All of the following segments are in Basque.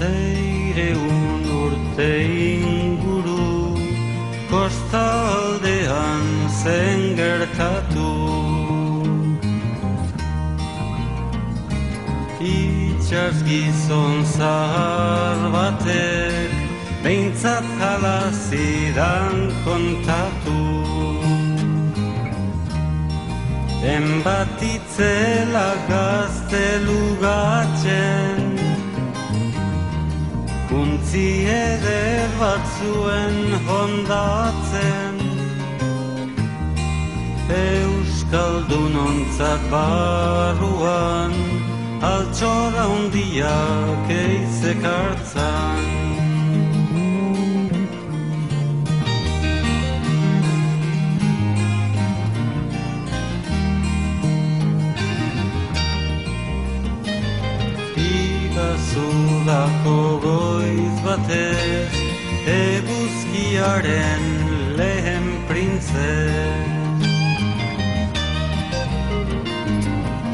eun urte inguru kostaldean zen gertatu. Itxas gizon zahar batek Beintzat zidan kontatu. Enbatitzela gazte lugatzen Kuntzi eder batzuen hondatzen. Euskaldun ontzat barruan Altxora hundiak eizek hartzan. Igazudako goiz batez Eguzkiaren lehen printzez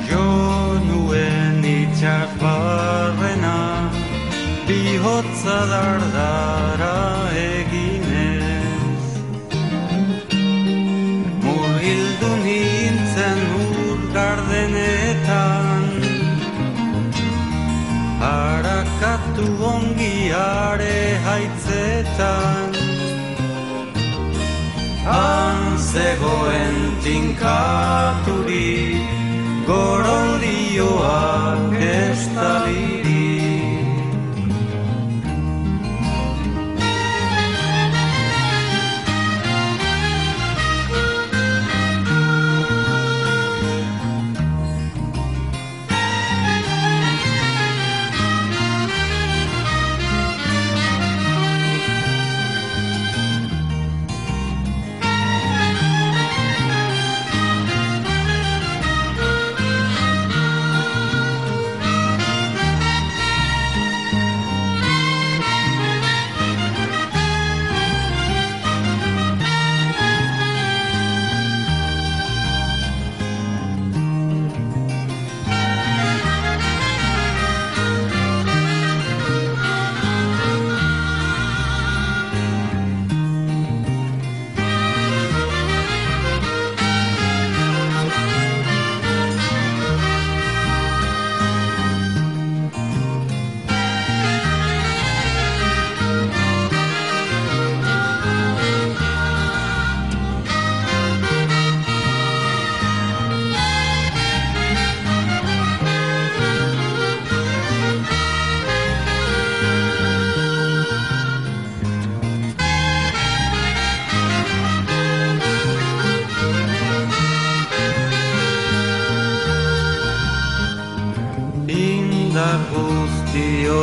Jo nuen itxak barrena Bihotza dardara eginez ongiare haitzetan Han zegoen tinkaturik gorondioak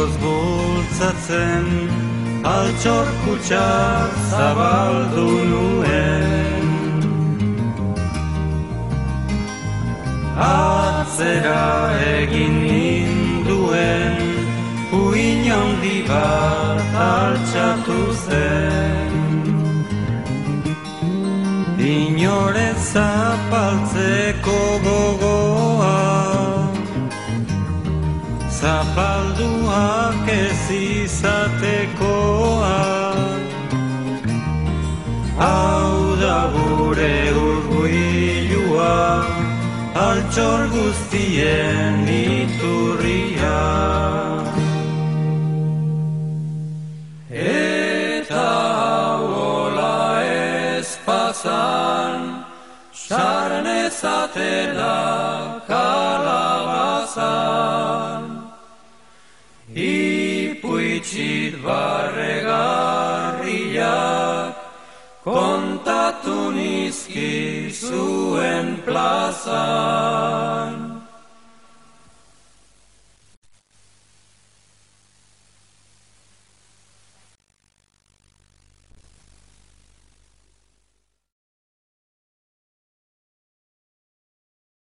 guztioz bultzatzen Altxor kutsak zabaldu nuen. Atzera egin ninduen Uin handi bat altxatu zen. Inore zapaltzeko gogoa Zapalduak ez izatekoa. Hau da gure urguilua Altxor guztien iturria. Eta hola ez pasan Sarnezatela kalabazan Ipuitxit barregarriak Kontatu nizki zuen plazan